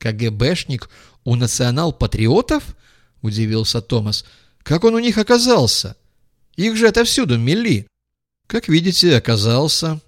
КГБшник у национал-патриотов? Удивился Томас. Как он у них оказался? Их же отовсюду мели. Как видите, оказался.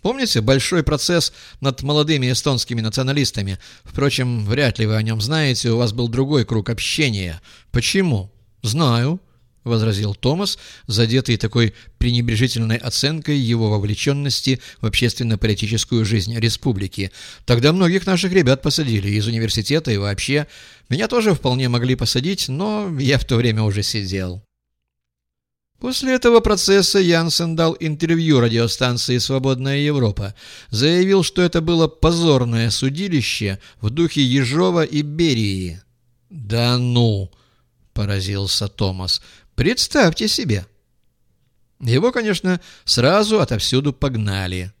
Помните большой процесс над молодыми эстонскими националистами? Впрочем, вряд ли вы о нем знаете, у вас был другой круг общения. Почему? Знаю. — возразил Томас, задетый такой пренебрежительной оценкой его вовлеченности в общественно-политическую жизнь республики. «Тогда многих наших ребят посадили из университета и вообще. Меня тоже вполне могли посадить, но я в то время уже сидел». После этого процесса Янсен дал интервью радиостанции «Свободная Европа». Заявил, что это было позорное судилище в духе Ежова и Берии. «Да ну!» — поразился Томас. Представьте себе. Его, конечно, сразу отовсюду погнали.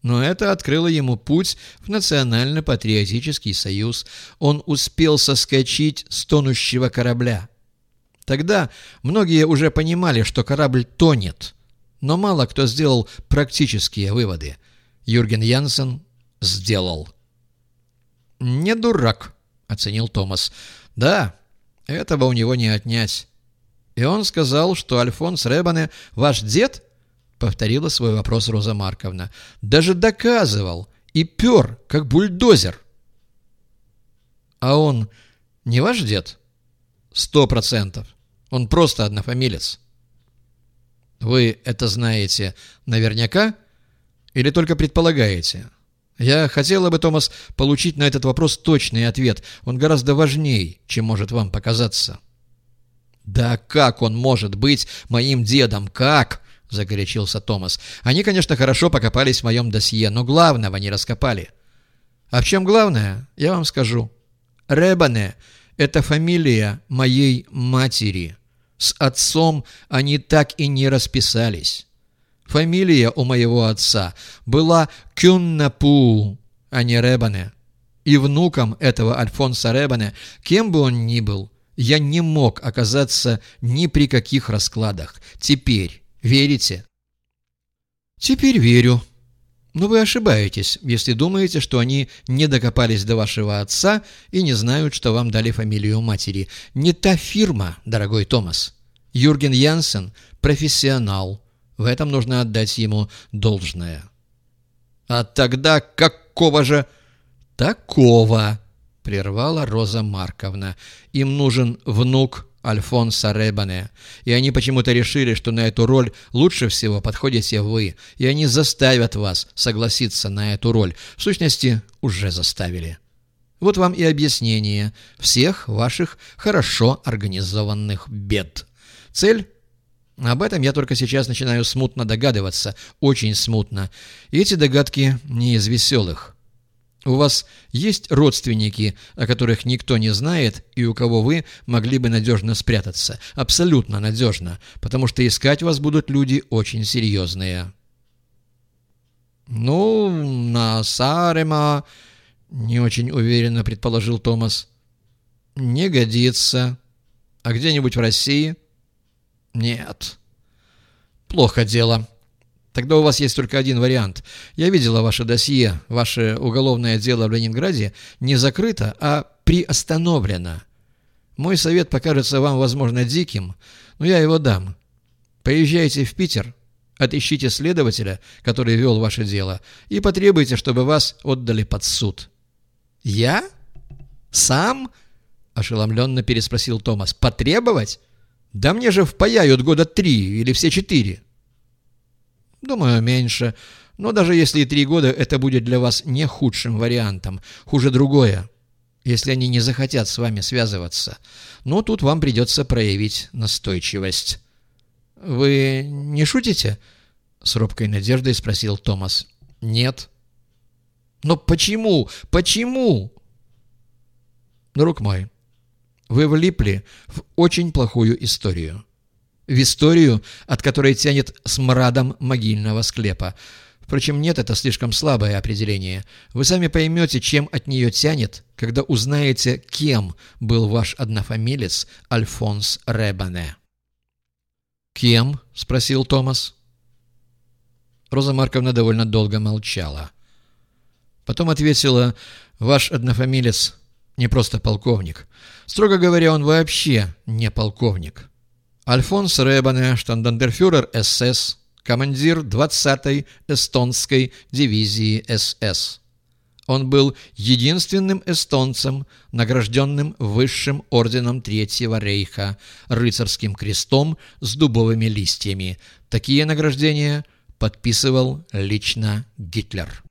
Но это открыло ему путь в Национально-патриотический союз. Он успел соскочить с тонущего корабля. Тогда многие уже понимали, что корабль тонет. Но мало кто сделал практические выводы. Юрген Янсен сделал. «Не дурак», — оценил Томас. «Да, этого у него не отнять. «И он сказал, что Альфонс Ребане ваш дед?» — повторила свой вопрос Роза Марковна. «Даже доказывал и пер, как бульдозер». «А он не ваш дед?» «Сто процентов. Он просто однофамилец». «Вы это знаете наверняка или только предполагаете?» «Я хотела бы, Томас, получить на этот вопрос точный ответ. Он гораздо важнее, чем может вам показаться». «Да как он может быть моим дедом? Как?» — загорячился Томас. «Они, конечно, хорошо покопались в моем досье, но главного не раскопали». «А в чем главное? Я вам скажу. Ребане — это фамилия моей матери. С отцом они так и не расписались. Фамилия у моего отца была Кюннапу, а не Ребане. И внуком этого Альфонса Ребане, кем бы он ни был, я не мог оказаться ни при каких раскладах. Теперь верите? Теперь верю. Но вы ошибаетесь, если думаете, что они не докопались до вашего отца и не знают, что вам дали фамилию матери. Не та фирма, дорогой Томас. Юрген Янсен – профессионал. В этом нужно отдать ему должное. А тогда какого же... Такого — прервала Роза Марковна. «Им нужен внук Альфонса Ребане, и они почему-то решили, что на эту роль лучше всего подходите вы, и они заставят вас согласиться на эту роль. В сущности, уже заставили». Вот вам и объяснение всех ваших хорошо организованных бед. Цель об этом я только сейчас начинаю смутно догадываться, очень смутно. Эти догадки не из веселых. У вас есть родственники, о которых никто не знает и у кого вы могли бы надежно спрятаться? Абсолютно надежно, потому что искать вас будут люди очень серьезные. «Ну, на Сарема...» — не очень уверенно предположил Томас. «Не годится. А где-нибудь в России?» «Нет». «Плохо дело». Тогда у вас есть только один вариант. Я видела ваше досье. Ваше уголовное дело в Ленинграде не закрыто, а приостановлено. Мой совет покажется вам, возможно, диким, но я его дам. Поезжайте в Питер, отыщите следователя, который вел ваше дело, и потребуйте, чтобы вас отдали под суд». «Я? Сам?» — ошеломленно переспросил Томас. «Потребовать? Да мне же впаяют года три или все четыре». Думаю, меньше. Но даже если и три года, это будет для вас не худшим вариантом. Хуже другое. Если они не захотят с вами связываться. Но тут вам придется проявить настойчивость. «Вы не шутите?» — с робкой надеждой спросил Томас. «Нет». «Но почему? Почему?» «Друг мой, вы влипли в очень плохую историю в историю, от которой тянет смрадом могильного склепа. Впрочем, нет, это слишком слабое определение. Вы сами поймете, чем от нее тянет, когда узнаете, кем был ваш однофамилец Альфонс Ребане. «Кем?» — спросил Томас. Роза Марковна довольно долго молчала. Потом ответила, «Ваш однофамилец Не просто полковник. Строго говоря, он вообще не полковник. Альфонс Ребане, штандандерфюрер СС, командир 20-й эстонской дивизии СС. Он был единственным эстонцем, награжденным высшим орденом Третьего рейха, рыцарским крестом с дубовыми листьями. Такие награждения подписывал лично Гитлер.